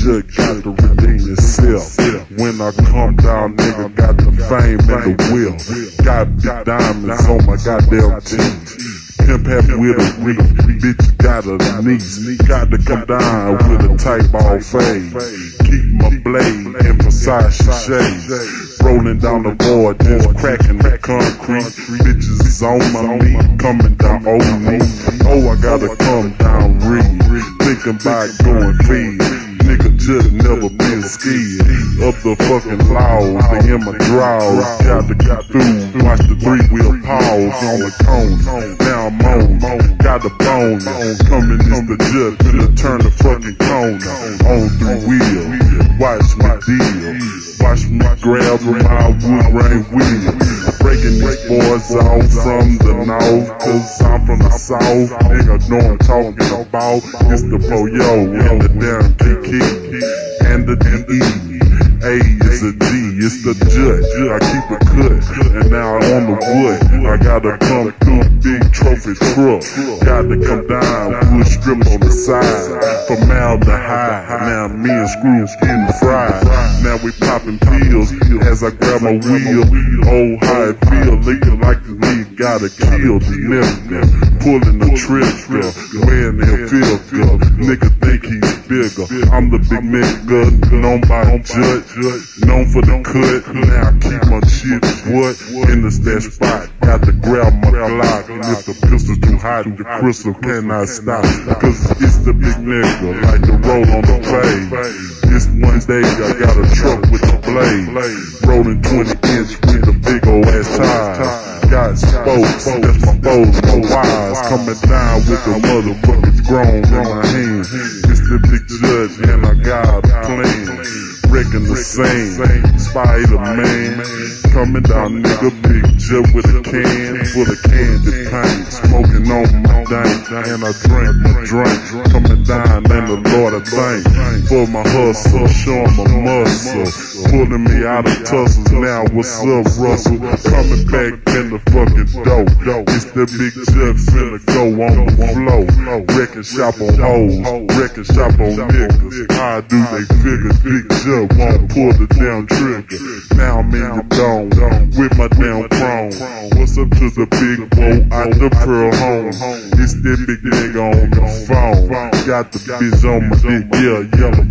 jug got to redeem itself. When I come down, nigga got the fame and the will. Got big diamonds on my goddamn teeth. Pimp happy with a reef, bitch got a niece. Got to come down with a tight ball fade. Keep my blade in Versace shades. Rolling down the board, just cracking the concrete. Bitches is on my knee, coming down on me. Oh, I gotta come down read. Thinking about going feed nigga just never been scared of the fucking laws. They in my drawers, got to get through. Watch the three wheel pause on the cone. Now I'm on, got the bone. Coming is the judge, finna turn the fucking corner. On three wheel, watch my deal. Watch me grab my wood grain wheel. Breaking these boys out from the north, cause I'm from the south. Nigga know I'm talking about. It's the Poyo and the damn Keke and the D. A is a G, it's the judge. I keep it cut, and now I'm on the wood. I gotta come through big trophy truck. Got to come down, wood strip on the side. Formaldehyde, now me and Screws getting fried. Now we popping pills as I grab my wheel. Oh, how it feel, looking like nigga gotta kill the nigga. Pulling the trigger, wearing their filter. Nigga think he's bigger. I'm the big nigga, known by the judge. Known for the cut, now I keep my shit what in the stash spot. Got to grab my Glock, the pistol's too hot, the crystal cannot stop. Cause it's the big nigga, like the roll on the fade. This one day I got a truck with the blade, rolling 20 inch with a big old ass tire. Got spokes, that's my foes, my wise, coming down with the motherfuckers grown in my hand. It's the big judge, and I got a plan wrecking the same. Spider Man, coming down, nigga, big with a can full of candy paint, smoking on my dank, and I drink my drink, coming down, and the Lord I thank for my hustle, showing my muscle, pulling me out of tussles. Now what's up, Russell? Coming back in the fucking dope. It's the big jet finna go on the flow. Wrecking shop on hoes, wrecking shop on niggas. I do they figure? Big jet won't pull the damn trigger. Now I'm in the dome with my damn chrome. What's up to the big boat out the pearl home? It's that big nigga on the phone. Got the bitch on my dick, yeah, yellow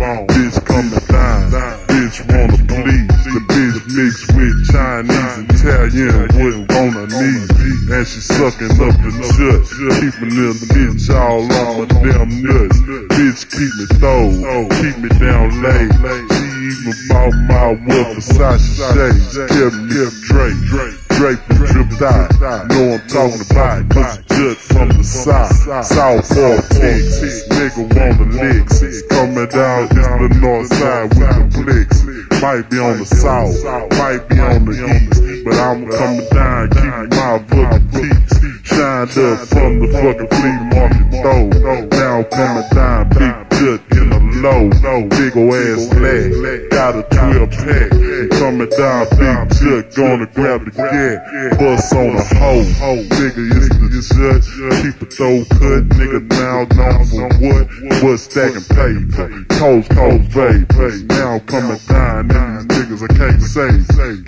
bone. Bitch coming down, bitch wanna please. The bitch mixed with Chinese, Italian, with on her knees. And she sucking up the church, keeping the bitch all on my damn nuts. Bitch keep me throw, keep me down late. Even bought my wolf Versace shades, me Drake. Drake and dripped out, know I'm talking about, cause it's just from the South Park, Texas. Nigga wanna licks, coming down, it's the north side with the flicks. Might be on the south, might be on the east, but I'm coming down, keeping my fucking peace. Shined up from the fucking flea market though. Now coming down, big jut in the low, big ol' ass leg, got a 12 pack. Coming down, big jut, gonna grab the gat, bust on a hoe. Nigga, it's the judge, keep a throw cut, nigga now known for what? What stacking paper, coast, coast, baby. Now coming down, these niggas I can't say,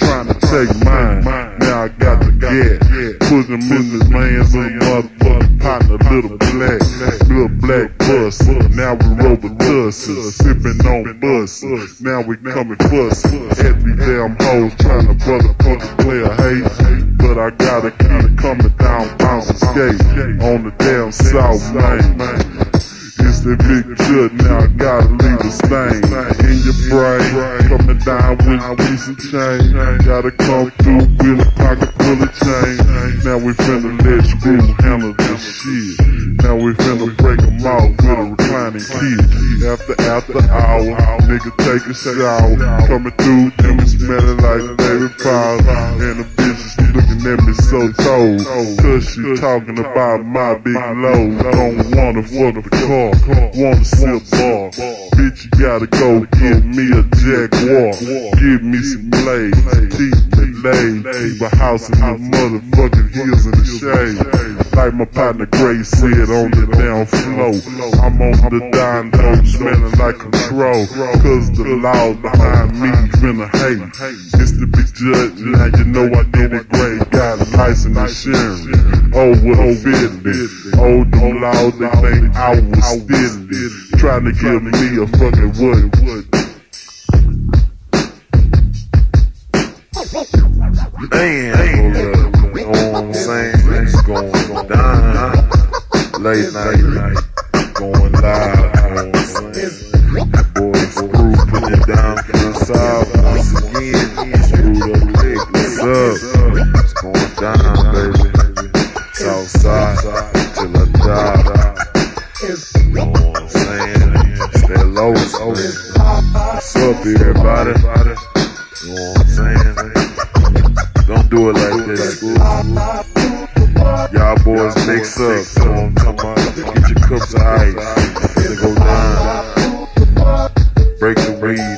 trying to take mine. Now I got the gat, pushing Mrs. Man's little motherfucking partner, little black, little black bus. Now we roll the dusters, sipping on bus. Now we coming fuss these damn hoes, trying to brother fucking play a hate. But I gotta keep coming down, bounce and skate on the damn south lane. It's the big jut, now I gotta leave a stain in your brain. Coming down with a piece of chain. Gotta come through with a pocket full of. Now we finna let screw handle this shit. Now we finna break break 'em out with a reclining kid. After after hour, nigga take a shower. Coming through, them smelling like baby powder. And the bitch is looking at me so cold. Cause she talking about my big load. I don't wanna fuck the car, wanna sip bar. Bitch, you gotta go get me a Jaguar. Give me some blades, teeth me laid. Keep a house in the motherfucking hills in the shade. Like my partner Gray said on the down flow. I'm on the down low, smelling like control. Cause the law behind me finna hate. It's to be judged, now you know I did it great. Got a license and sharing. Oh, what a feeling. Oh, the law, they think I was stealing. Trying to give me a fucking wood. Man, up. You know what I'm saying? It's going down. Late night, going live. You know what I'm saying? That boy Screw putting it down for the south once again. Screwed up leg. What's up? It's going down, baby. South side till I die. You know what I'm saying? It's that lowest. What's up, everybody? You know what I'm saying? Don't it like this. Y'all boys mix up. What I'm talking about? Get your cups of ice. Finna go down. Break the weed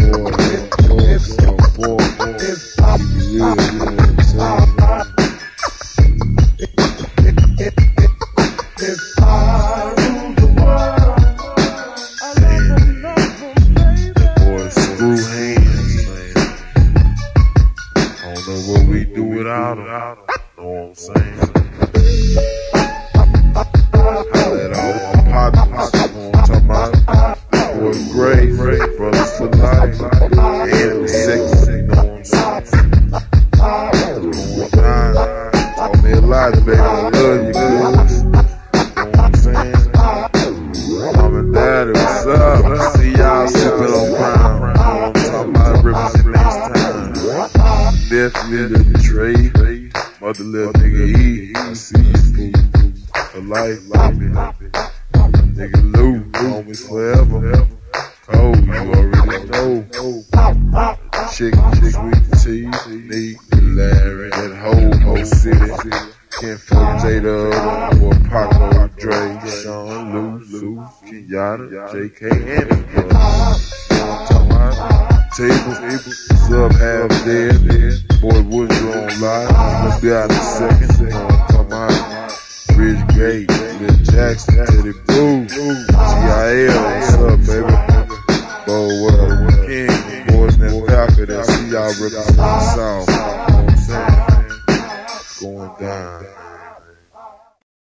know what we do without them. Know what I'm saying? The trade. Mother little nigga E. I see you fool. For life, baby. Nigga Lou, homies forever. Oh, you already know. Chicken, chicken with teeth. Need Larry. That whole whole city. Can't fuck Jada or Paco, Dre, Sean, Lou, Lou, Kenyatta, JK, and his tables, sub half dead. Boy, Woods you on live. Gonna be out a second. I'm talking about? Bridge Gate, Lil Jackson, Teddy Boo, TIL, what's up, baby? Bo, what up? King, boys, and Falcon, and see y'all represent the South.